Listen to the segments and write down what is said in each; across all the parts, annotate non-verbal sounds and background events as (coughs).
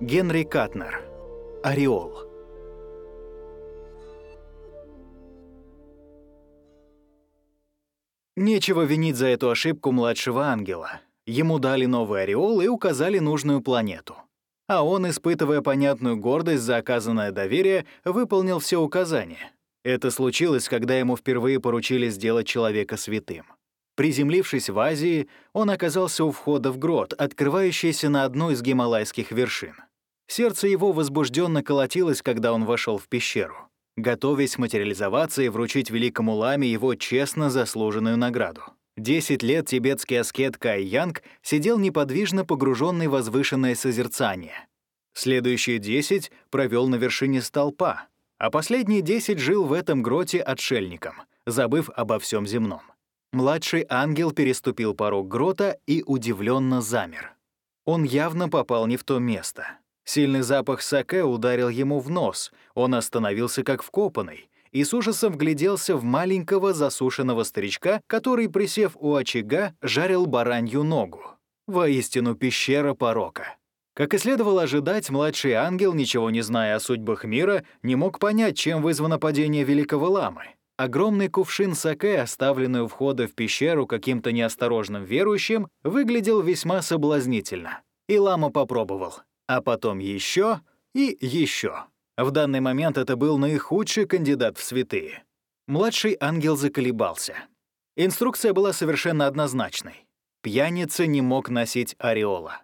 Генри Катнер. Ореол. Нечего винить за эту ошибку младшего ангела. Ему дали новый ореол и указали нужную планету. А он, испытывая понятную гордость за оказанное доверие, выполнил все указания. Это случилось, когда ему впервые поручили сделать человека святым. Приземлившись в Азии, он оказался у входа в грот, открывающийся на одну из гималайских вершин. Сердце его возбужденно колотилось, когда он вошел в пещеру, готовясь материализоваться и вручить великому ламе его честно заслуженную награду. Десять лет тибетский аскет Кай Янг сидел неподвижно погруженный в возвышенное созерцание. Следующие десять провел на вершине столпа, а последние десять жил в этом гроте отшельником, забыв обо всем земном. Младший ангел переступил порог грота и удивленно замер. Он явно попал не в то место. Сильный запах саке ударил ему в нос, он остановился как вкопанный и с ужасом вгляделся в маленького засушенного старичка, который, присев у очага, жарил баранью ногу. Воистину пещера порока. Как и следовало ожидать, младший ангел, ничего не зная о судьбах мира, не мог понять, чем вызвано падение великого ламы. Огромный кувшин саке, оставленный у входа в пещеру каким-то неосторожным верующим, выглядел весьма соблазнительно. И лама попробовал. А потом еще и еще. В данный момент это был наихудший кандидат в святые. Младший ангел заколебался. Инструкция была совершенно однозначной. Пьяница не мог носить ореола.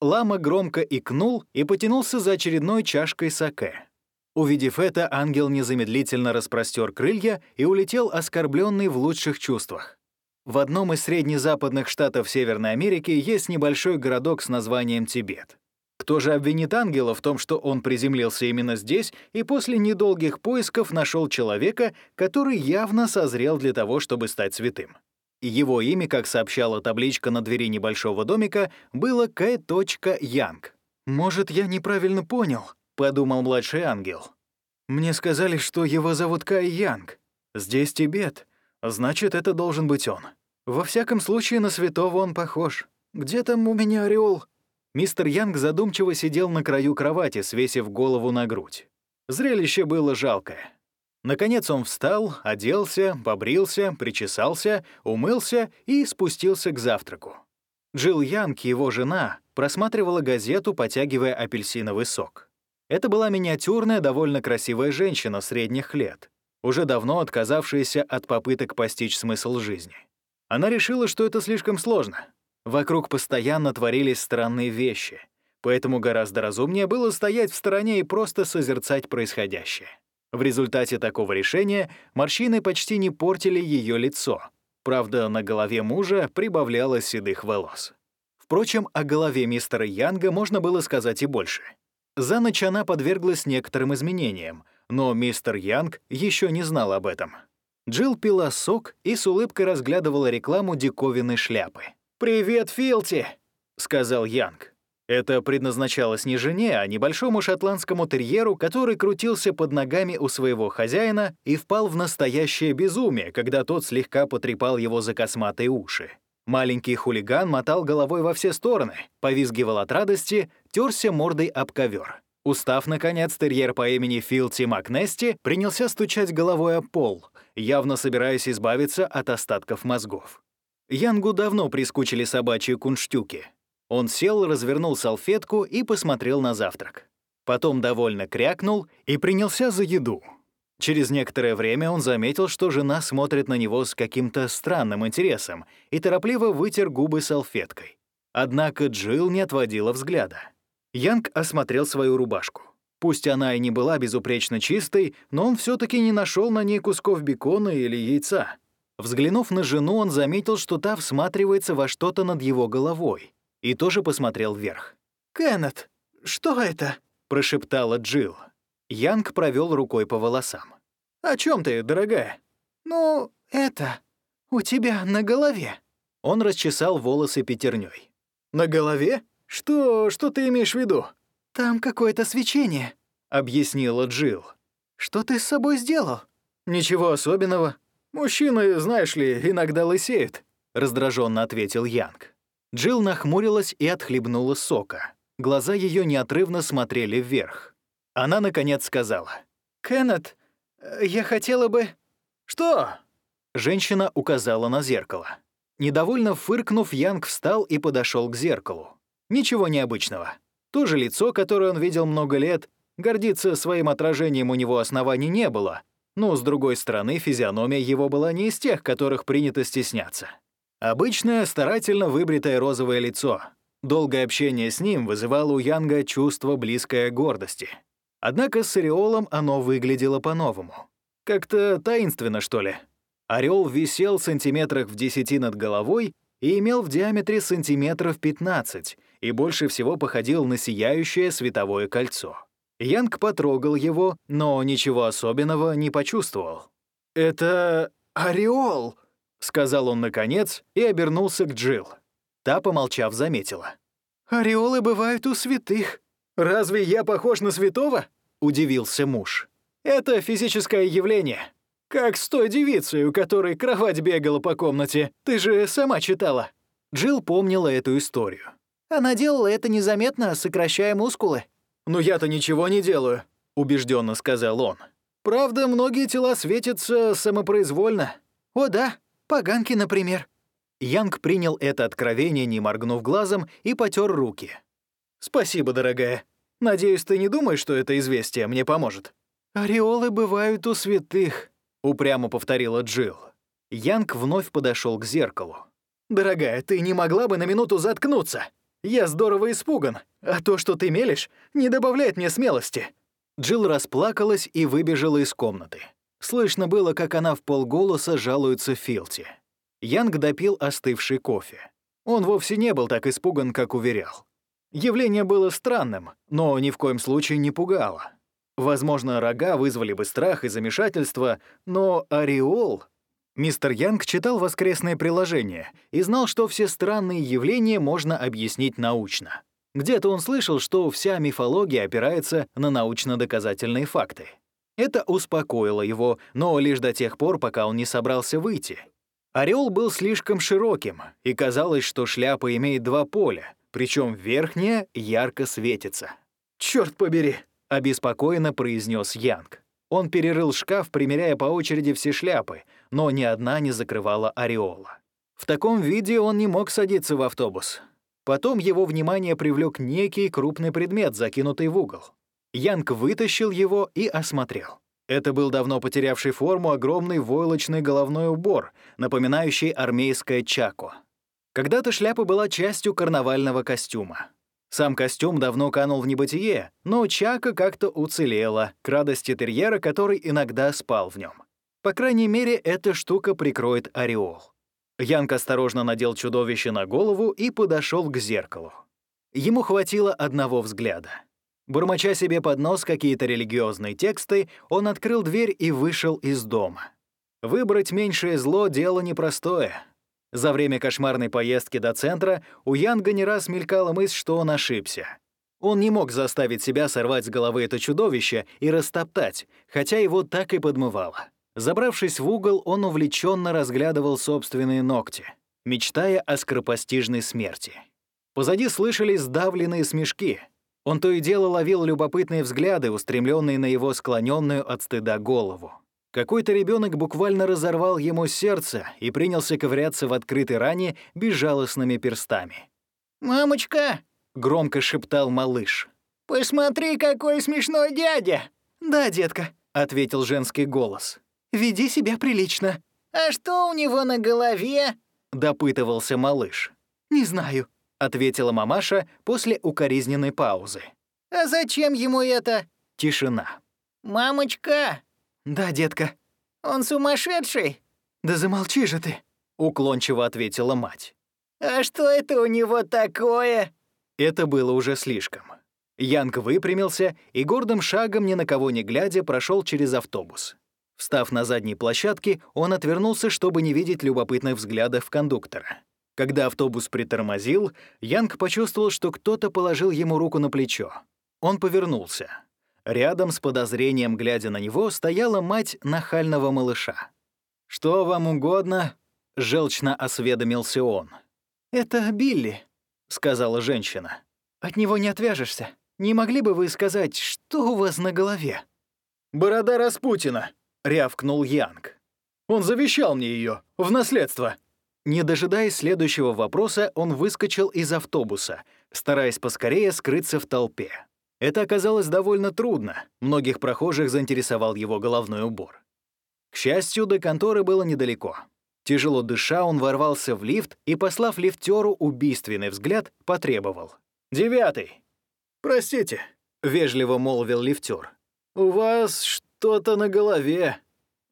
Лама громко икнул и потянулся за очередной чашкой саке. Увидев это, ангел незамедлительно распростер крылья и улетел оскорбленный в лучших чувствах. В одном из среднезападных штатов Северной Америки есть небольшой городок с названием Тибет. Кто же обвинит ангела в том, что он приземлился именно здесь и после недолгих поисков нашел человека, который явно созрел для того, чтобы стать святым? Его имя, как сообщала табличка на двери небольшого домика, было К. Янг. «Может, я неправильно понял?» — подумал младший ангел. «Мне сказали, что его зовут Кай Янг. Здесь Тибет. Значит, это должен быть он. Во всяком случае, на святого он похож. Где там у меня ореол?» Мистер Янг задумчиво сидел на краю кровати, свесив голову на грудь. Зрелище было жалкое. Наконец он встал, оделся, побрился, причесался, умылся и спустился к завтраку. Джилл Янг, его жена, просматривала газету, потягивая апельсиновый сок. Это была миниатюрная, довольно красивая женщина средних лет, уже давно отказавшаяся от попыток постичь смысл жизни. Она решила, что это слишком сложно. Вокруг постоянно творились странные вещи, поэтому гораздо разумнее было стоять в стороне и просто созерцать происходящее. В результате такого решения морщины почти не портили ее лицо. Правда, на голове мужа прибавлялось седых волос. Впрочем, о голове мистера Янга можно было сказать и больше — за ночь она подверглась некоторым изменениям, но мистер Янг еще не знал об этом. Джилл пила сок и с улыбкой разглядывала рекламу диковинной шляпы. «Привет, Филти!» — сказал Янг. Это предназначалось не жене, а небольшому шотландскому терьеру, который крутился под ногами у своего хозяина и впал в настоящее безумие, когда тот слегка потрепал его за косматые уши. Маленький хулиган мотал головой во все стороны, повизгивал от радости, терся мордой об ковер. Устав, наконец, терьер по имени Филти Макнести принялся стучать головой о пол, явно собираясь избавиться от остатков мозгов. Янгу давно прискучили собачьи кунштюки. Он сел, развернул салфетку и посмотрел на завтрак. Потом довольно крякнул и принялся за еду. Через некоторое время он заметил, что жена смотрит на него с каким-то странным интересом и торопливо вытер губы салфеткой. Однако Джилл не отводила взгляда. Янг осмотрел свою рубашку. Пусть она и не была безупречно чистой, но он все таки не нашел на ней кусков бекона или яйца. Взглянув на жену, он заметил, что та всматривается во что-то над его головой, и тоже посмотрел вверх. «Кеннет, что это?» — прошептала Джилл. Янг провел рукой по волосам. «О чем ты, дорогая?» «Ну, это... у тебя на голове». Он расчесал волосы пятерней. «На голове? Что... что ты имеешь в виду?» «Там какое-то свечение», — объяснила Джилл. «Что ты с собой сделал?» «Ничего особенного. Мужчины, знаешь ли, иногда лысеют», — раздраженно ответил Янг. Джилл нахмурилась и отхлебнула сока. Глаза ее неотрывно смотрели вверх. Она, наконец, сказала. «Кеннет, я хотела бы...» «Что?» Женщина указала на зеркало. Недовольно фыркнув, Янг встал и подошел к зеркалу. Ничего необычного. То же лицо, которое он видел много лет, гордиться своим отражением у него оснований не было, но, с другой стороны, физиономия его была не из тех, которых принято стесняться. Обычное, старательно выбритое розовое лицо. Долгое общение с ним вызывало у Янга чувство близкой гордости. Однако с ореолом оно выглядело по-новому. Как-то таинственно, что ли. Орел висел сантиметрах в десяти над головой и имел в диаметре сантиметров 15 и больше всего походил на сияющее световое кольцо. Янг потрогал его, но ничего особенного не почувствовал. «Это ореол!» — сказал он наконец и обернулся к Джилл. Та, помолчав, заметила. «Ореолы бывают у святых. Разве я похож на святого?» — удивился муж. «Это физическое явление. Как с той девицей, у которой кровать бегала по комнате. Ты же сама читала». Джилл помнила эту историю. «Она делала это незаметно, сокращая мускулы». «Но я-то ничего не делаю», — убежденно сказал он. «Правда, многие тела светятся самопроизвольно». «О да, поганки, например». Янг принял это откровение, не моргнув глазом, и потер руки. «Спасибо, дорогая. Надеюсь, ты не думаешь, что это известие мне поможет?» «Ореолы бывают у святых», — упрямо повторила Джилл. Янг вновь подошел к зеркалу. «Дорогая, ты не могла бы на минуту заткнуться? Я здорово испуган, а то, что ты мелешь, не добавляет мне смелости». Джилл расплакалась и выбежала из комнаты. Слышно было, как она в полголоса жалуется Филти. Янг допил остывший кофе. Он вовсе не был так испуган, как уверял. Явление было странным, но ни в коем случае не пугало. Возможно, рога вызвали бы страх и замешательство, но ореол... Мистер Янг читал воскресное приложение и знал, что все странные явления можно объяснить научно. Где-то он слышал, что вся мифология опирается на научно-доказательные факты. Это успокоило его, но лишь до тех пор, пока он не собрался выйти. Орел был слишком широким, и казалось, что шляпа имеет два поля, причем верхняя ярко светится. «Чёрт побери!» — обеспокоенно произнес Янг. Он перерыл шкаф, примеряя по очереди все шляпы, но ни одна не закрывала ореола. В таком виде он не мог садиться в автобус. Потом его внимание привлек некий крупный предмет, закинутый в угол. Янг вытащил его и осмотрел. Это был давно потерявший форму огромный войлочный головной убор, напоминающий армейское чако. Когда-то шляпа была частью карнавального костюма. Сам костюм давно канул в небытие, но чака как-то уцелела, к радости терьера, который иногда спал в нем. По крайней мере, эта штука прикроет ореол. Янг осторожно надел чудовище на голову и подошел к зеркалу. Ему хватило одного взгляда. Бормоча себе под нос какие-то религиозные тексты, он открыл дверь и вышел из дома. Выбрать меньшее зло — дело непростое. За время кошмарной поездки до центра у Янга не раз мелькала мысль, что он ошибся. Он не мог заставить себя сорвать с головы это чудовище и растоптать, хотя его так и подмывало. Забравшись в угол, он увлеченно разглядывал собственные ногти, мечтая о скоропостижной смерти. Позади слышались сдавленные смешки — он то и дело ловил любопытные взгляды, устремленные на его склоненную от стыда голову. Какой-то ребенок буквально разорвал ему сердце и принялся ковыряться в открытой ране безжалостными перстами. «Мамочка!» — громко шептал малыш. «Посмотри, какой смешной дядя!» «Да, детка», — ответил женский голос. «Веди себя прилично». «А что у него на голове?» — допытывался малыш. «Не знаю», — ответила мамаша после укоризненной паузы. «А зачем ему это?» Тишина. «Мамочка!» «Да, детка». «Он сумасшедший?» «Да замолчи же ты», — уклончиво ответила мать. «А что это у него такое?» Это было уже слишком. Янг выпрямился и гордым шагом, ни на кого не глядя, прошел через автобус. Встав на задней площадке, он отвернулся, чтобы не видеть любопытных взглядов кондуктора. Когда автобус притормозил, Янг почувствовал, что кто-то положил ему руку на плечо. Он повернулся. Рядом с подозрением, глядя на него, стояла мать нахального малыша. «Что вам угодно?» — желчно осведомился он. «Это Билли», — сказала женщина. От него не отвяжешься. Не могли бы вы сказать, что у вас на голове?» «Борода Распутина», — рявкнул Янг. «Он завещал мне ее в наследство». Не дожидаясь следующего вопроса, он выскочил из автобуса, стараясь поскорее скрыться в толпе. Это оказалось довольно трудно. Многих прохожих заинтересовал его головной убор. К счастью, до конторы было недалеко. Тяжело дыша, он ворвался в лифт и, послав лифтеру убийственный взгляд, потребовал. «Девятый!» «Простите», — вежливо молвил лифтер. «У вас что-то на голове».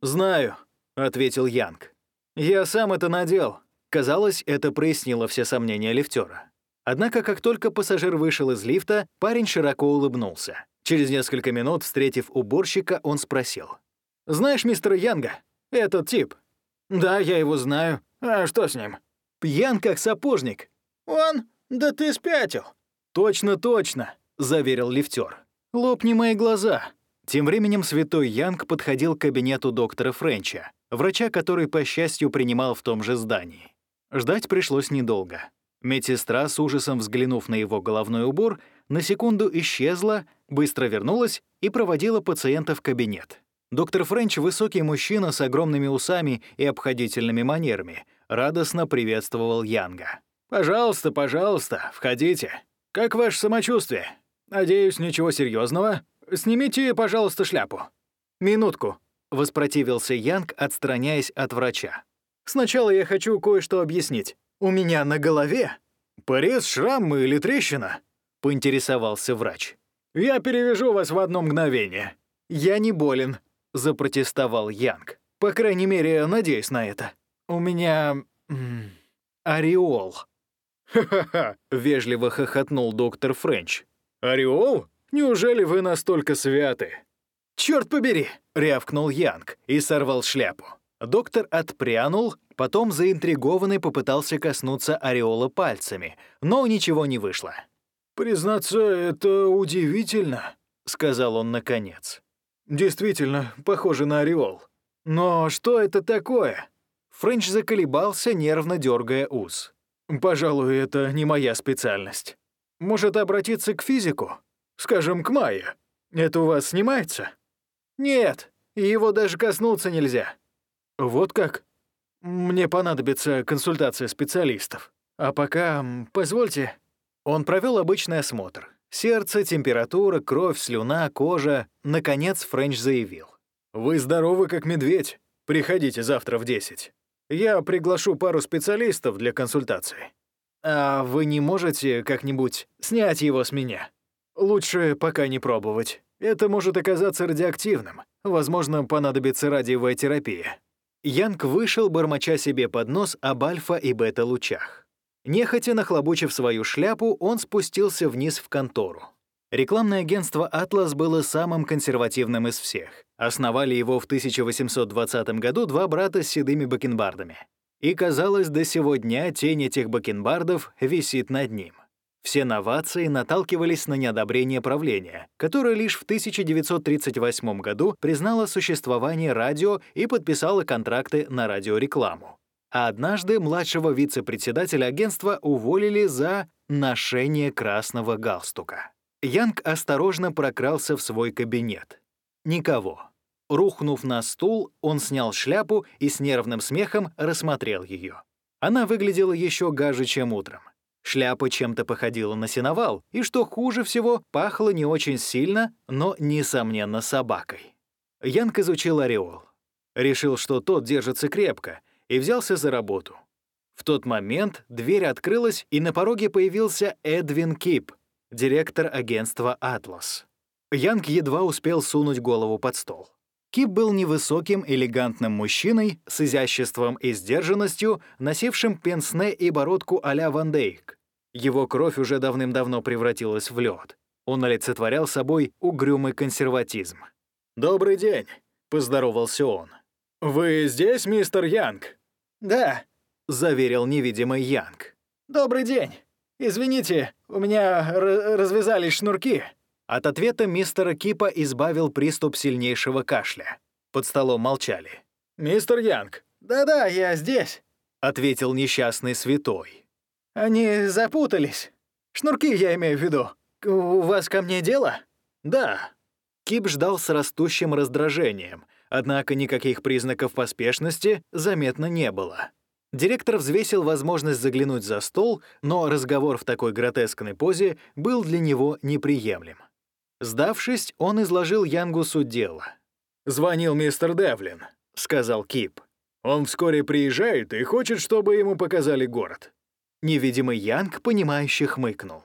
«Знаю», — ответил Янг. «Я сам это надел». Казалось, это прояснило все сомнения лифтера. Однако, как только пассажир вышел из лифта, парень широко улыбнулся. Через несколько минут, встретив уборщика, он спросил. «Знаешь мистера Янга? Этот тип?» «Да, я его знаю. А что с ним?» «Пьян как сапожник». «Он? Да ты спятил». «Точно, точно», — заверил лифтер. «Лопни мои глаза». Тем временем святой Янг подходил к кабинету доктора Френча, врача, который, по счастью, принимал в том же здании. Ждать пришлось недолго. Медсестра, с ужасом взглянув на его головной убор, на секунду исчезла, быстро вернулась и проводила пациента в кабинет. Доктор Френч, высокий мужчина с огромными усами и обходительными манерами, радостно приветствовал Янга. «Пожалуйста, пожалуйста, входите. Как ваше самочувствие? Надеюсь, ничего серьезного. Снимите, пожалуйста, шляпу». «Минутку», — воспротивился Янг, отстраняясь от врача. «Сначала я хочу кое-что объяснить. У меня на голове порез, шрам или трещина?» — поинтересовался врач. «Я перевяжу вас в одно мгновение». «Я не болен», — запротестовал Янг. «По крайней мере, надеюсь на это. У меня... Ореол». (laughs) «Ха-ха-ха», — вежливо хохотнул доктор Френч. «Ореол? Неужели вы настолько святы?» «Чёрт побери!» — рявкнул Янг и сорвал шляпу. Доктор отпрянул, потом заинтригованный попытался коснуться ореола пальцами, но ничего не вышло. «Признаться, это удивительно», — сказал он наконец. «Действительно, похоже на ореол. Но что это такое?» Френч заколебался, нервно дергая ус. «Пожалуй, это не моя специальность. Может, обратиться к физику? Скажем, к Майе. Это у вас снимается?» «Нет, его даже коснуться нельзя», «Вот как? Мне понадобится консультация специалистов. А пока, позвольте...» Он провел обычный осмотр. Сердце, температура, кровь, слюна, кожа. Наконец Френч заявил. «Вы здоровы, как медведь. Приходите завтра в 10. Я приглашу пару специалистов для консультации. А вы не можете как-нибудь снять его с меня? Лучше пока не пробовать. Это может оказаться радиоактивным. Возможно, понадобится радиовая. Янг вышел, бормоча себе под нос об альфа и бета-лучах. Нехотя нахлобучив свою шляпу, он спустился вниз в контору. Рекламное агентство «Атлас» было самым консервативным из всех. Основали его в 1820 году два брата с седыми бакенбардами. И, казалось, до сего дня тень этих бакенбардов висит над ним. Все новации наталкивались на неодобрение правления, которое лишь в 1938 году признало существование радио и подписало контракты на радиорекламу. А однажды младшего вице-председателя агентства уволили за ношение красного галстука. Янг осторожно прокрался в свой кабинет. Никого. Рухнув на стул, он снял шляпу и с нервным смехом рассмотрел ее. Она выглядела еще гаже, чем утром. Шляпа чем-то походила на сеновал, и, что хуже всего, пахло не очень сильно, но, несомненно, собакой. Янг изучил ореол. Решил, что тот держится крепко, и взялся за работу. В тот момент дверь открылась, и на пороге появился Эдвин Кип, директор агентства «Атлас». Янг едва успел сунуть голову под стол. Кип был невысоким, элегантным мужчиной с изяществом и сдержанностью, носившим пенсне и бородку а-ля Ван Дейк. Его кровь уже давным-давно превратилась в лед. Он олицетворял собой угрюмый консерватизм. «Добрый день», — поздоровался он. «Вы здесь, мистер Янг?» «Да», — заверил невидимый Янг. «Добрый день. Извините, у меня развязались шнурки». От ответа мистера Кипа избавил приступ сильнейшего кашля. Под столом молчали. «Мистер Янг». «Да-да, я здесь», — ответил несчастный святой. «Они запутались». Шнурки я имею в виду. У вас ко мне дело?» «Да». Кип ждал с растущим раздражением, однако никаких признаков поспешности заметно не было. Директор взвесил возможность заглянуть за стол, но разговор в такой гротескной позе был для него неприемлем. Сдавшись, он изложил Янгу суть дела. «Звонил мистер Девлин», — сказал Кип. «Он вскоре приезжает и хочет, чтобы ему показали город». Невидимый Янг, понимающе хмыкнул.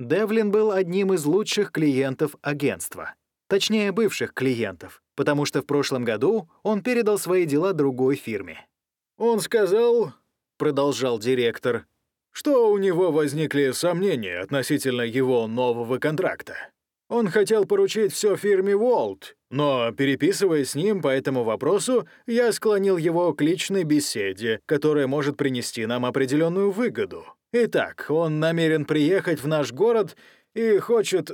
Девлин был одним из лучших клиентов агентства. Точнее, бывших клиентов, потому что в прошлом году он передал свои дела другой фирме. «Он сказал, — продолжал директор, — что у него возникли сомнения относительно его нового контракта. Он хотел поручить все фирме Волт, но, переписываясь с ним по этому вопросу, я склонил его к личной беседе, которая может принести нам определенную выгоду. Итак, он намерен приехать в наш город и хочет...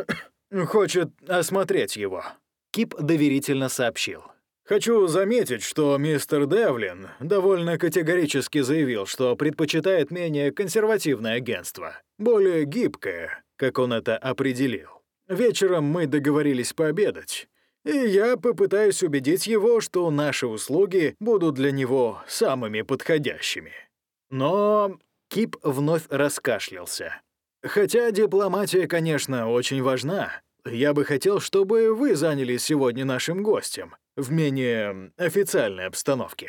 (coughs) хочет осмотреть его». Кип доверительно сообщил. Хочу заметить, что мистер Девлин довольно категорически заявил, что предпочитает менее консервативное агентство, более гибкое, как он это определил. Вечером мы договорились пообедать, и я попытаюсь убедить его, что наши услуги будут для него самыми подходящими. Но Кип вновь раскашлялся. Хотя дипломатия, конечно, очень важна, я бы хотел, чтобы вы занялись сегодня нашим гостем, в менее официальной обстановке».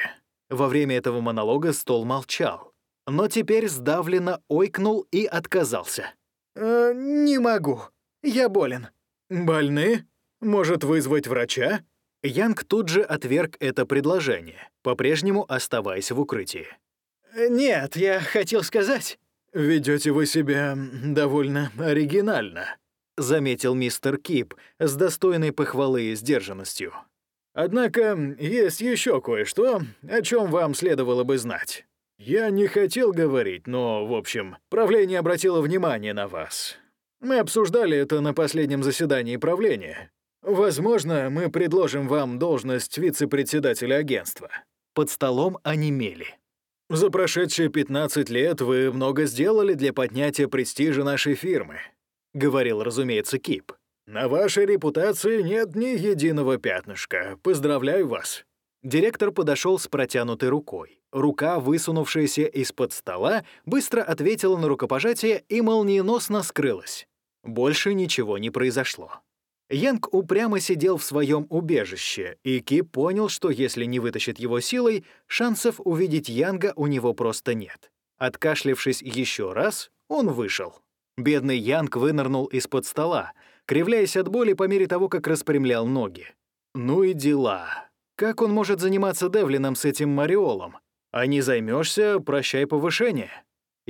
Во время этого монолога стол молчал, но теперь сдавленно ойкнул и отказался. «Э, «Не могу. Я болен». «Больны? Может, вызвать врача?» Янг тут же отверг это предложение, по-прежнему оставаясь в укрытии. «Нет, я хотел сказать...» Ведете вы себя довольно оригинально», — заметил мистер Кип с достойной похвалы и сдержанностью. Однако есть еще кое-что, о чем вам следовало бы знать. Я не хотел говорить, но, в общем, правление обратило внимание на вас. Мы обсуждали это на последнем заседании правления. Возможно, мы предложим вам должность вице-председателя агентства». Под столом онемели. «За прошедшие 15 лет вы много сделали для поднятия престижа нашей фирмы», — говорил, разумеется, Кип. На вашей репутации нет ни единого пятнышка. Поздравляю вас». Директор подошел с протянутой рукой. Рука, высунувшаяся из-под стола, быстро ответила на рукопожатие и молниеносно скрылась. Больше ничего не произошло. Янг упрямо сидел в своем убежище, и Ки понял, что если не вытащит его силой, шансов увидеть Янга у него просто нет. Откашлившись еще раз, он вышел. Бедный Янг вынырнул из-под стола, кривляясь от боли по мере того, как распрямлял ноги. Ну и дела. Как он может заниматься Девлином с этим Мариолом? А не займешься, прощай повышение.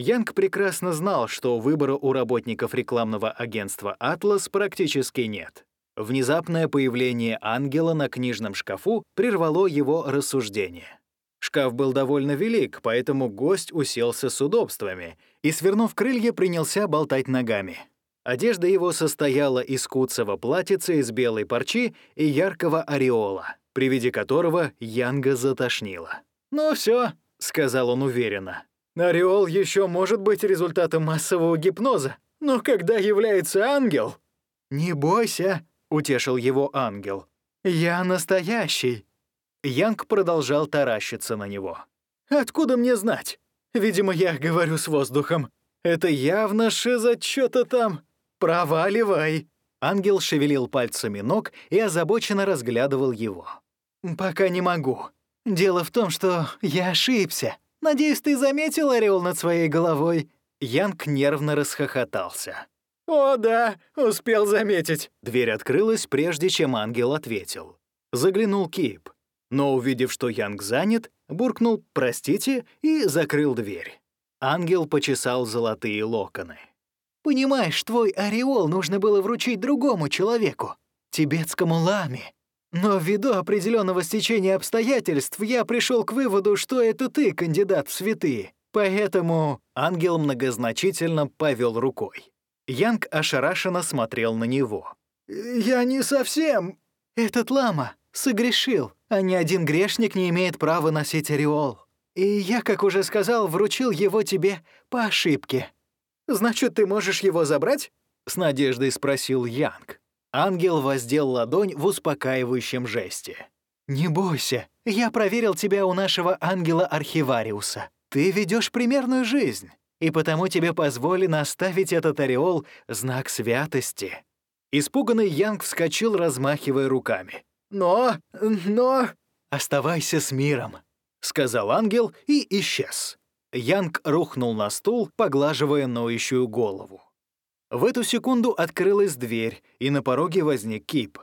Янг прекрасно знал, что выбора у работников рекламного агентства «Атлас» практически нет. Внезапное появление ангела на книжном шкафу прервало его рассуждение. Шкаф был довольно велик, поэтому гость уселся с удобствами и, свернув крылья, принялся болтать ногами. Одежда его состояла из куцого платьица из белой парчи и яркого ореола, при виде которого Янга затошнила. «Ну все, сказал он уверенно. «Ореол еще может быть результатом массового гипноза, но когда является ангел...» «Не бойся», — утешил его ангел. «Я настоящий». Янг продолжал таращиться на него. «Откуда мне знать? Видимо, я говорю с воздухом. Это явно что-то там. «Проваливай!» Ангел шевелил пальцами ног и озабоченно разглядывал его. «Пока не могу. Дело в том, что я ошибся. Надеюсь, ты заметил орел над своей головой?» Янг нервно расхохотался. «О, да, успел заметить». Дверь открылась, прежде чем ангел ответил. Заглянул Кип, но, увидев, что Янг занят, буркнул «простите» и закрыл дверь. Ангел почесал золотые локоны. Понимаешь, твой ореол нужно было вручить другому человеку, тибетскому ламе. Но ввиду определенного стечения обстоятельств я пришел к выводу, что это ты кандидат в святые. Поэтому ангел многозначительно повел рукой. Янг ошарашенно смотрел на него. «Я не совсем...» «Этот лама согрешил, а ни один грешник не имеет права носить ореол. И я, как уже сказал, вручил его тебе по ошибке». Значит, ты можешь его забрать?» — с надеждой спросил Янг. Ангел воздел ладонь в успокаивающем жесте. «Не бойся, я проверил тебя у нашего ангела-архивариуса. Ты ведешь примерную жизнь, и потому тебе позволено оставить этот ореол знак святости». Испуганный Янг вскочил, размахивая руками. «Но... но...» «Оставайся с миром», — сказал ангел и исчез. Янг рухнул на стул, поглаживая ноющую голову. В эту секунду открылась дверь, и на пороге возник Кип.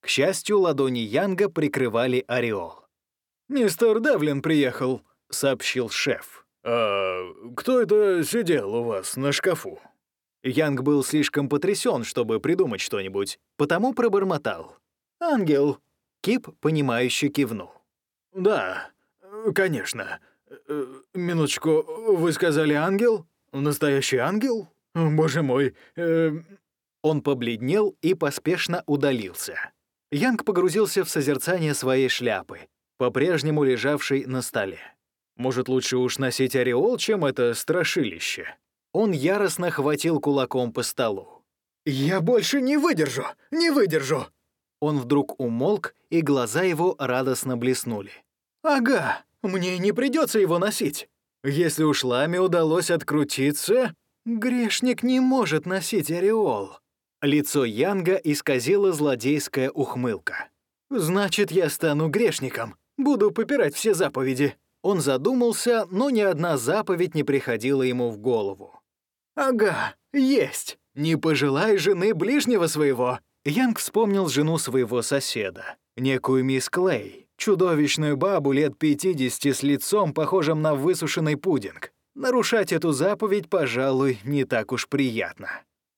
К счастью, ладони Янга прикрывали ореол. «Мистер Девлин приехал», — сообщил шеф. «А кто это сидел у вас на шкафу?» Янг был слишком потрясен, чтобы придумать что-нибудь, потому пробормотал. «Ангел». Кип, понимающе кивнул. «Да, конечно. Э, минуточку, вы сказали ангел? Настоящий ангел? Боже мой, э... Он побледнел и поспешно удалился. Янг погрузился в созерцание своей шляпы, по-прежнему лежавшей на столе. Может, лучше уж носить ореол, чем это страшилище? Он яростно хватил кулаком по столу. «Я больше не выдержу! Не выдержу!» Он вдруг умолк, и глаза его радостно блеснули. «Ага, мне не придется его носить. Если уж Ламе удалось открутиться, грешник не может носить ореол». Лицо Янга исказила злодейская ухмылка. «Значит, я стану грешником. Буду попирать все заповеди». Он задумался, но ни одна заповедь не приходила ему в голову. «Ага, есть. Не пожелай жены ближнего своего». Янг вспомнил жену своего соседа, некую мисс Клей, чудовищную бабу лет 50 с лицом, похожим на высушенный пудинг. Нарушать эту заповедь, пожалуй, не так уж приятно.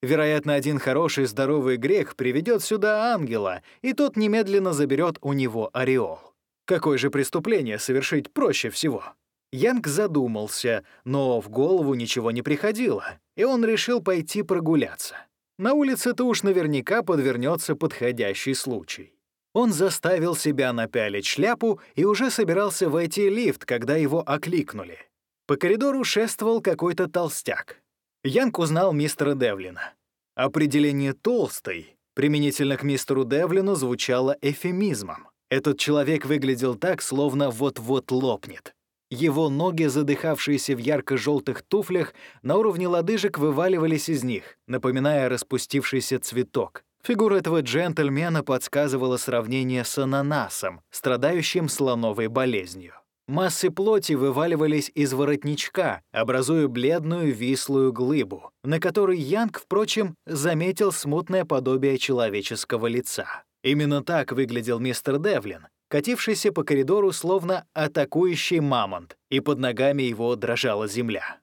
Вероятно, один хороший здоровый грех приведет сюда ангела, и тот немедленно заберет у него ореол. Какое же преступление совершить проще всего? Янг задумался, но в голову ничего не приходило, и он решил пойти прогуляться. На улице-то уж наверняка подвернется подходящий случай. Он заставил себя напялить шляпу и уже собирался войти в лифт, когда его окликнули. По коридору шествовал какой-то толстяк. Янг узнал мистера Девлина. Определение «толстый» применительно к мистеру Девлину звучало эфемизмом. Этот человек выглядел так, словно вот-вот лопнет. Его ноги, задыхавшиеся в ярко-желтых туфлях, на уровне лодыжек вываливались из них, напоминая распустившийся цветок. Фигура этого джентльмена подсказывала сравнение с ананасом, страдающим слоновой болезнью. Массы плоти вываливались из воротничка, образуя бледную вислую глыбу, на которой Янг, впрочем, заметил смутное подобие человеческого лица. Именно так выглядел мистер Девлин, катившийся по коридору словно атакующий мамонт, и под ногами его дрожала земля.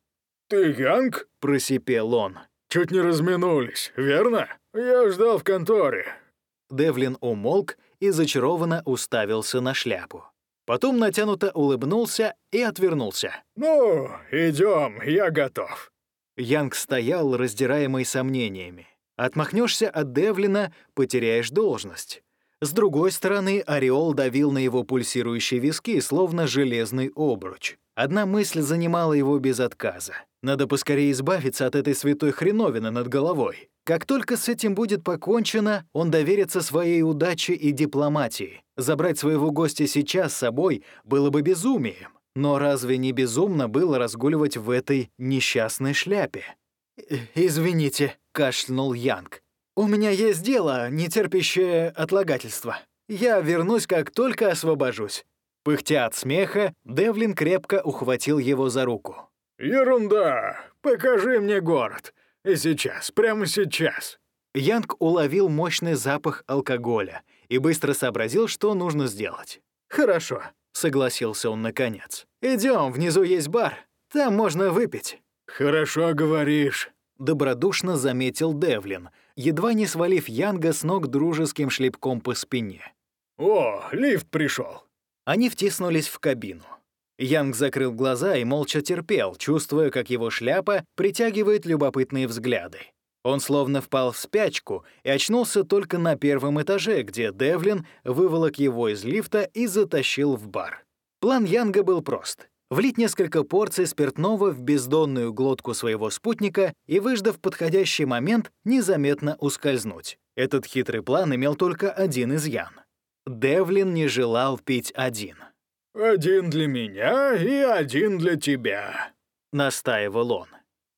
«Ты Янг?» — просипел он. «Чуть не разминулись, верно? Я ждал в конторе». Девлин умолк и зачарованно уставился на шляпу. Потом натянуто улыбнулся и отвернулся. «Ну, идем, я готов». Янг стоял, раздираемый сомнениями. Отмахнешься от Девлина — потеряешь должность. С другой стороны, ореол давил на его пульсирующие виски, словно железный обруч. Одна мысль занимала его без отказа. Надо поскорее избавиться от этой святой хреновины над головой. Как только с этим будет покончено, он доверится своей удаче и дипломатии. Забрать своего гостя сейчас с собой было бы безумием. Но разве не безумно было разгуливать в этой несчастной шляпе? «Э, «Извините», — кашлянул Янг. «У меня есть дело, не терпящее отлагательства. Я вернусь, как только освобожусь». Пыхтя от смеха, Девлин крепко ухватил его за руку. «Ерунда! Покажи мне город. И сейчас, прямо сейчас». Янг уловил мощный запах алкоголя и быстро сообразил, что нужно сделать. «Хорошо», — согласился он наконец. Идем, внизу есть бар. Там можно выпить». «Хорошо говоришь», — добродушно заметил Девлин, едва не свалив Янга с ног дружеским шлепком по спине. «О, лифт пришел. Они втиснулись в кабину. Янг закрыл глаза и молча терпел, чувствуя, как его шляпа притягивает любопытные взгляды. Он словно впал в спячку и очнулся только на первом этаже, где Девлин выволок его из лифта и затащил в бар. План Янга был прост. влить несколько порций спиртного в бездонную глотку своего спутника и, выждав подходящий момент, незаметно ускользнуть. Этот хитрый план имел только один изъян. Девлин не желал пить один. «Один для меня и один для тебя», — настаивал он.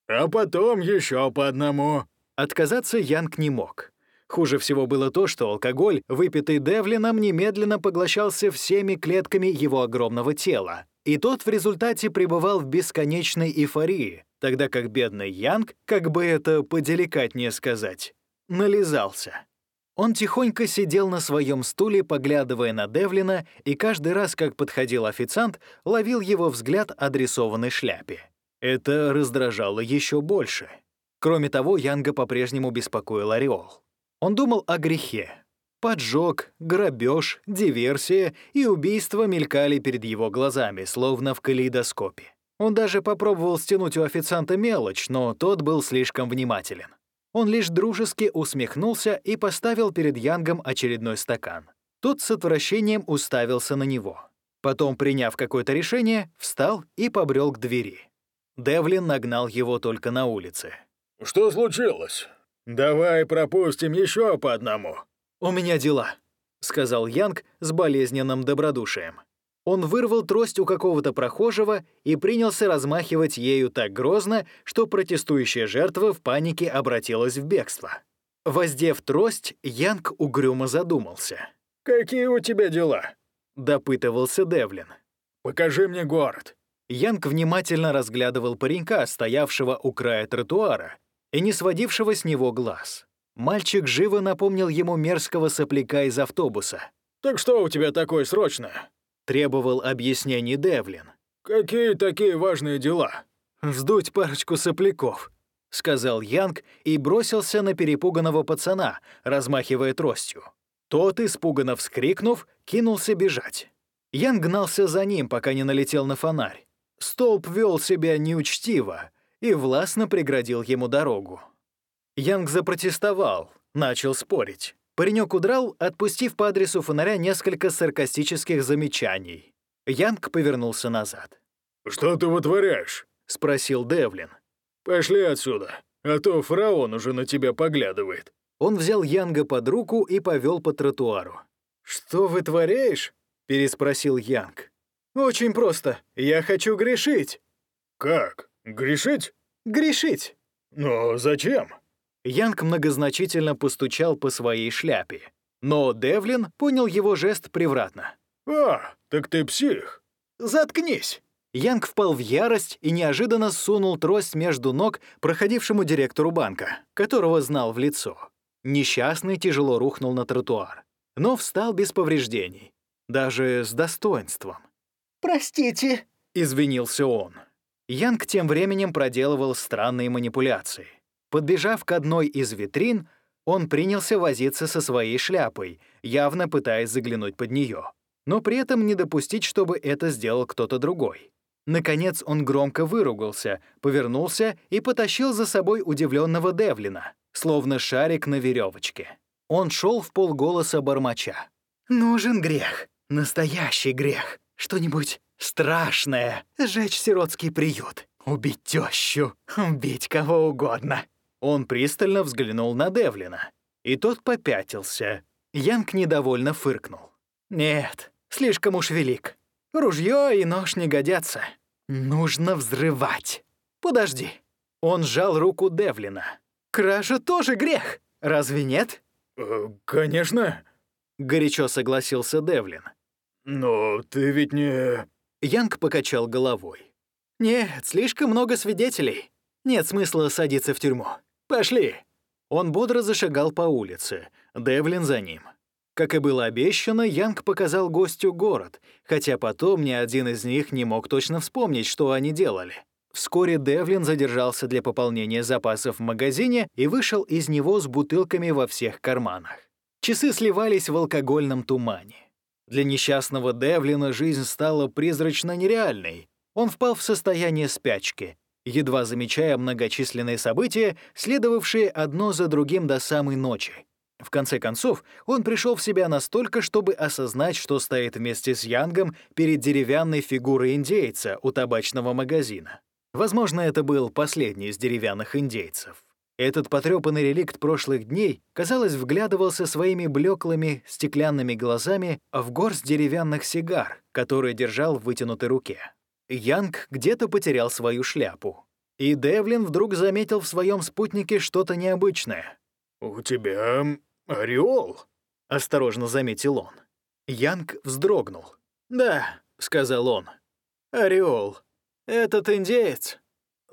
«А потом еще по одному». Отказаться Янг не мог. Хуже всего было то, что алкоголь, выпитый Девлином, немедленно поглощался всеми клетками его огромного тела, и тот в результате пребывал в бесконечной эйфории, тогда как бедный Янг, как бы это поделикатнее сказать, нализался. Он тихонько сидел на своем стуле, поглядывая на Девлина, и каждый раз, как подходил официант, ловил его взгляд, адресованный шляпе. Это раздражало еще больше. Кроме того, Янга по-прежнему беспокоил ореол. Он думал о грехе. Поджог, грабеж, диверсия и убийство мелькали перед его глазами, словно в калейдоскопе. Он даже попробовал стянуть у официанта мелочь, но тот был слишком внимателен. Он лишь дружески усмехнулся и поставил перед Янгом очередной стакан. Тот с отвращением уставился на него. Потом, приняв какое-то решение, встал и побрел к двери. Девлин нагнал его только на улице. «Что случилось?» «Давай пропустим еще по одному». «У меня дела», — сказал Янг с болезненным добродушием. Он вырвал трость у какого-то прохожего и принялся размахивать ею так грозно, что протестующая жертва в панике обратилась в бегство. Воздев трость, Янг угрюмо задумался. «Какие у тебя дела?» — допытывался Девлин. «Покажи мне город». Янг внимательно разглядывал паренька, стоявшего у края тротуара, и не сводившего с него глаз. Мальчик живо напомнил ему мерзкого сопляка из автобуса. «Так что у тебя такое срочное?» — требовал объяснений Девлин. «Какие такие важные дела?» «Сдуть парочку сопляков», — сказал Янг и бросился на перепуганного пацана, размахивая тростью. Тот, испуганно вскрикнув, кинулся бежать. Ян гнался за ним, пока не налетел на фонарь. Столб вел себя неучтиво, и властно преградил ему дорогу. Янг запротестовал, начал спорить. Паренек удрал, отпустив по адресу фонаря несколько саркастических замечаний. Янг повернулся назад. «Что ты вытворяешь?» — спросил Девлин. «Пошли отсюда, а то фараон уже на тебя поглядывает». Он взял Янга под руку и повел по тротуару. «Что вытворяешь?» — переспросил Янг. «Очень просто. Я хочу грешить». «Как?» «Грешить?» «Грешить!» «Но зачем?» Янг многозначительно постучал по своей шляпе. Но Девлин понял его жест превратно. «А, так ты псих!» «Заткнись!» Янг впал в ярость и неожиданно сунул трость между ног проходившему директору банка, которого знал в лицо. Несчастный тяжело рухнул на тротуар, но встал без повреждений, даже с достоинством. «Простите», — извинился он. Янг тем временем проделывал странные манипуляции. Подбежав к одной из витрин, он принялся возиться со своей шляпой, явно пытаясь заглянуть под нее, но при этом не допустить, чтобы это сделал кто-то другой. Наконец он громко выругался, повернулся и потащил за собой удивленного Девлина, словно шарик на веревочке. Он шел в полголоса бормоча. «Нужен грех, настоящий грех, что-нибудь Страшное — сжечь сиротский приют, убить тещу, убить кого угодно. Он пристально взглянул на Девлина, и тот попятился. Янг недовольно фыркнул. «Нет, слишком уж велик. Ружье и нож не годятся. Нужно взрывать. Подожди». Он сжал руку Девлина. «Кража тоже грех, разве нет?» «Э, «Конечно», — горячо согласился Девлин. «Но ты ведь не...» Янг покачал головой. «Нет, слишком много свидетелей. Нет смысла садиться в тюрьму. Пошли!» Он бодро зашагал по улице, Девлин за ним. Как и было обещано, Янг показал гостю город, хотя потом ни один из них не мог точно вспомнить, что они делали. Вскоре Девлин задержался для пополнения запасов в магазине и вышел из него с бутылками во всех карманах. Часы сливались в алкогольном тумане. Для несчастного Девлина жизнь стала призрачно нереальной. Он впал в состояние спячки, едва замечая многочисленные события, следовавшие одно за другим до самой ночи. В конце концов, он пришел в себя настолько, чтобы осознать, что стоит вместе с Янгом перед деревянной фигурой индейца у табачного магазина. Возможно, это был последний из деревянных индейцев. Этот потрепанный реликт прошлых дней, казалось, вглядывался своими блеклыми стеклянными глазами в горсть деревянных сигар, которые держал в вытянутой руке. Янг где-то потерял свою шляпу. И Девлин вдруг заметил в своем спутнике что-то необычное. «У тебя ореол», — осторожно заметил он. Янг вздрогнул. «Да», — сказал он. «Ореол. Этот индеец».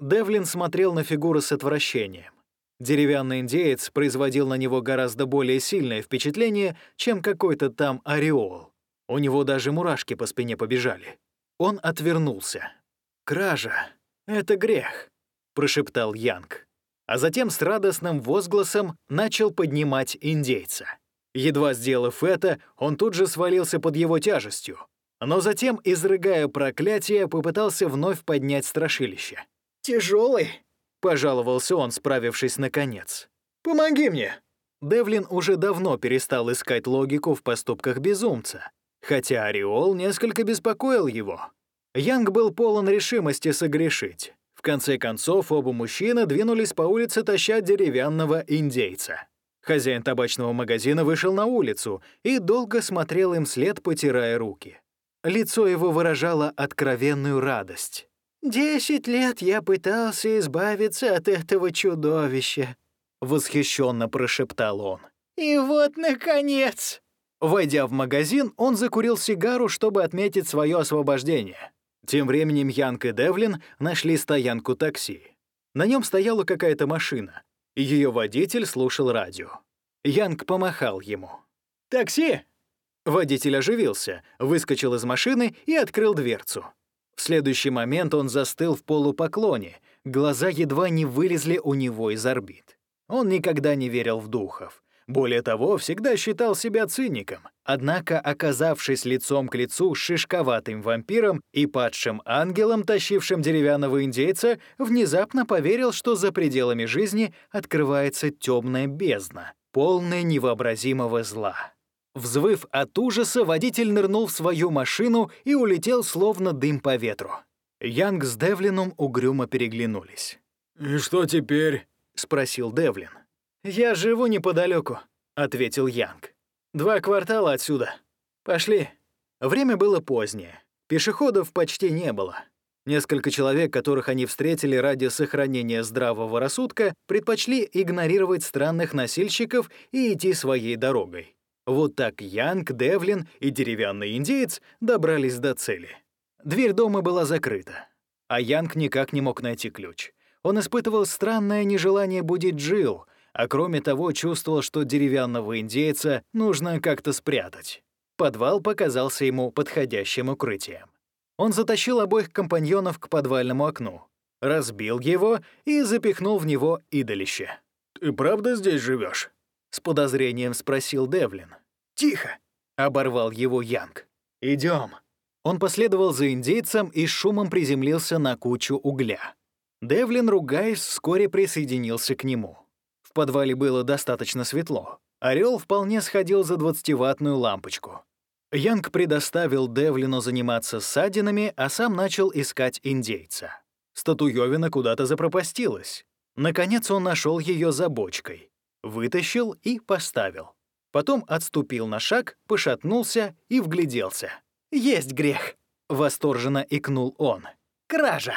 Девлин смотрел на фигуру с отвращением. Деревянный индеец производил на него гораздо более сильное впечатление, чем какой-то там ореол. У него даже мурашки по спине побежали. Он отвернулся. «Кража — это грех», — прошептал Янг. А затем с радостным возгласом начал поднимать индейца. Едва сделав это, он тут же свалился под его тяжестью. Но затем, изрыгая проклятие, попытался вновь поднять страшилище. «Тяжелый», — пожаловался он, справившись наконец. «Помоги мне!» Девлин уже давно перестал искать логику в поступках безумца, хотя Ореол несколько беспокоил его. Янг был полон решимости согрешить. В конце концов, оба мужчины двинулись по улице, таща деревянного индейца. Хозяин табачного магазина вышел на улицу и долго смотрел им след, потирая руки. Лицо его выражало откровенную радость. «Десять лет я пытался избавиться от этого чудовища», — восхищенно прошептал он. «И вот, наконец!» Войдя в магазин, он закурил сигару, чтобы отметить свое освобождение. Тем временем Янг и Девлин нашли стоянку такси. На нем стояла какая-то машина, ее водитель слушал радио. Янг помахал ему. «Такси!» Водитель оживился, выскочил из машины и открыл дверцу. В следующий момент он застыл в полупоклоне, глаза едва не вылезли у него из орбит. Он никогда не верил в духов. Более того, всегда считал себя циником. Однако, оказавшись лицом к лицу с шишковатым вампиром и падшим ангелом, тащившим деревянного индейца, внезапно поверил, что за пределами жизни открывается темная бездна, полная невообразимого зла. Взвыв от ужаса, водитель нырнул в свою машину и улетел, словно дым по ветру. Янг с Девлином угрюмо переглянулись. «И что теперь?» — спросил Девлин. «Я живу неподалеку», — ответил Янг. «Два квартала отсюда. Пошли». Время было позднее. Пешеходов почти не было. Несколько человек, которых они встретили ради сохранения здравого рассудка, предпочли игнорировать странных носильщиков и идти своей дорогой. Вот так Янг, Девлин и деревянный индеец добрались до цели. Дверь дома была закрыта, а Янг никак не мог найти ключ. Он испытывал странное нежелание будить Джилл, а кроме того чувствовал, что деревянного индейца нужно как-то спрятать. Подвал показался ему подходящим укрытием. Он затащил обоих компаньонов к подвальному окну, разбил его и запихнул в него идолище. «Ты правда здесь живешь? — с подозрением спросил Девлин. «Тихо!» — оборвал его Янг. Идем. Он последовал за индейцем и шумом приземлился на кучу угля. Девлин, ругаясь, вскоре присоединился к нему. В подвале было достаточно светло. Орел вполне сходил за 20-ваттную лампочку. Янг предоставил Девлину заниматься ссадинами, а сам начал искать индейца. Статуёвина куда-то запропастилась. Наконец он нашел ее за бочкой вытащил и поставил. Потом отступил на шаг, пошатнулся и вгляделся. «Есть грех!» — восторженно икнул он. «Кража!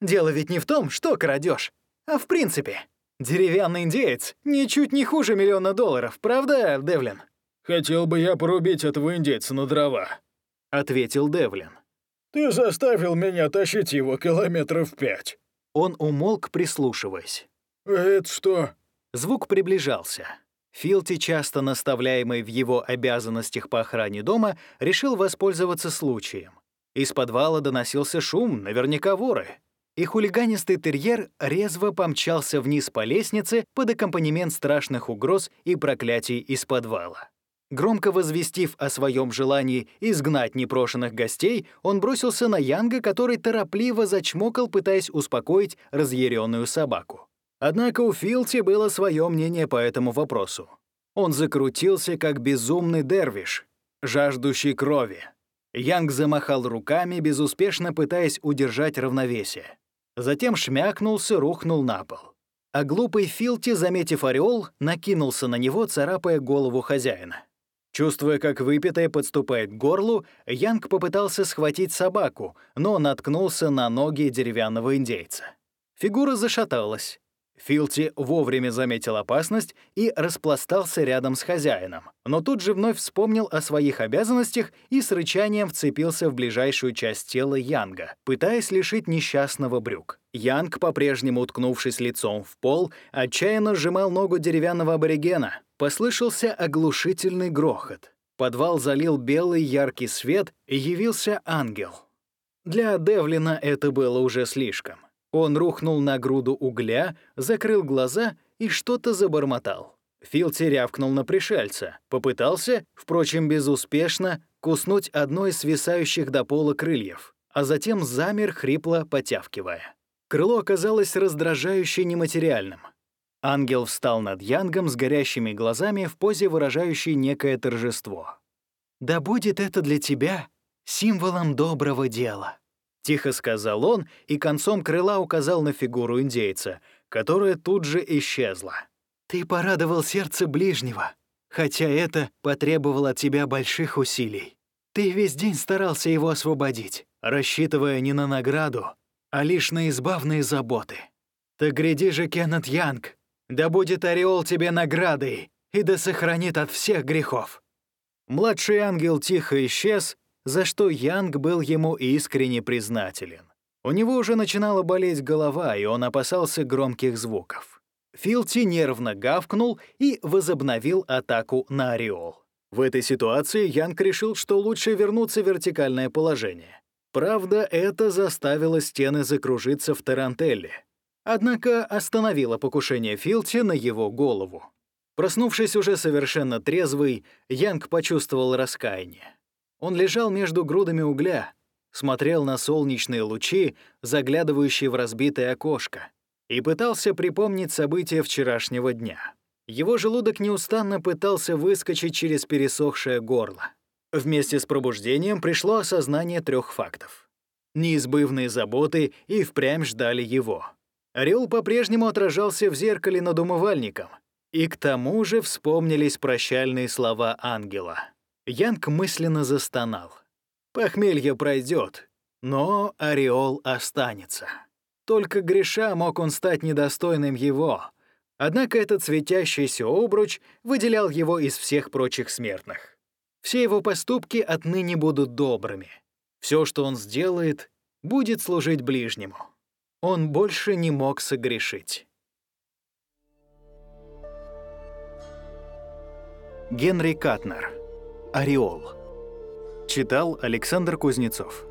Дело ведь не в том, что крадешь, а в принципе. Деревянный индеец ничуть не хуже миллиона долларов, правда, Девлин?» «Хотел бы я порубить этого индейца на дрова», — ответил Девлин. «Ты заставил меня тащить его километров пять». Он умолк, прислушиваясь. «Это что?» Звук приближался. Филти, часто наставляемый в его обязанностях по охране дома, решил воспользоваться случаем. Из подвала доносился шум, наверняка воры. И хулиганистый терьер резво помчался вниз по лестнице под аккомпанемент страшных угроз и проклятий из подвала. Громко возвестив о своем желании изгнать непрошенных гостей, он бросился на Янга, который торопливо зачмокал, пытаясь успокоить разъяренную собаку. Однако у Филти было свое мнение по этому вопросу. Он закрутился, как безумный дервиш, жаждущий крови. Янг замахал руками, безуспешно пытаясь удержать равновесие. Затем шмякнулся, рухнул на пол. А глупый Филти, заметив ореол, накинулся на него, царапая голову хозяина. Чувствуя, как выпитое подступает к горлу, Янг попытался схватить собаку, но наткнулся на ноги деревянного индейца. Фигура зашаталась. Филти вовремя заметил опасность и распластался рядом с хозяином, но тут же вновь вспомнил о своих обязанностях и с рычанием вцепился в ближайшую часть тела Янга, пытаясь лишить несчастного брюк. Янг, по-прежнему уткнувшись лицом в пол, отчаянно сжимал ногу деревянного аборигена. Послышался оглушительный грохот. Подвал залил белый яркий свет, и явился ангел. Для Девлина это было уже слишком. Он рухнул на груду угля, закрыл глаза и что-то забормотал. Филти рявкнул на пришельца, попытался, впрочем, безуспешно, куснуть одно из свисающих до пола крыльев, а затем замер, хрипло потявкивая. Крыло оказалось раздражающе нематериальным. Ангел встал над Янгом с горящими глазами в позе, выражающей некое торжество. «Да будет это для тебя символом доброго дела», Тихо сказал он и концом крыла указал на фигуру индейца, которая тут же исчезла. «Ты порадовал сердце ближнего, хотя это потребовало от тебя больших усилий. Ты весь день старался его освободить, рассчитывая не на награду, а лишь на избавные заботы. Так гряди же, Кеннет Янг, да будет ореол тебе наградой и да сохранит от всех грехов». Младший ангел тихо исчез, за что Янг был ему искренне признателен. У него уже начинала болеть голова, и он опасался громких звуков. Филти нервно гавкнул и возобновил атаку на Ореол. В этой ситуации Янг решил, что лучше вернуться в вертикальное положение. Правда, это заставило стены закружиться в Тарантелле. Однако остановило покушение Филти на его голову. Проснувшись уже совершенно трезвый, Янг почувствовал раскаяние. Он лежал между грудами угля, смотрел на солнечные лучи, заглядывающие в разбитое окошко, и пытался припомнить события вчерашнего дня. Его желудок неустанно пытался выскочить через пересохшее горло. Вместе с пробуждением пришло осознание трех фактов. Неизбывные заботы и впрямь ждали его. Орел по-прежнему отражался в зеркале над умывальником, и к тому же вспомнились прощальные слова ангела. Янг мысленно застонал. Похмелье пройдет, но ореол останется. Только греша мог он стать недостойным его. Однако этот светящийся обруч выделял его из всех прочих смертных. Все его поступки отныне будут добрыми. Все, что он сделает, будет служить ближнему. Он больше не мог согрешить. Генри Катнер Ореол. Читал Александр Кузнецов.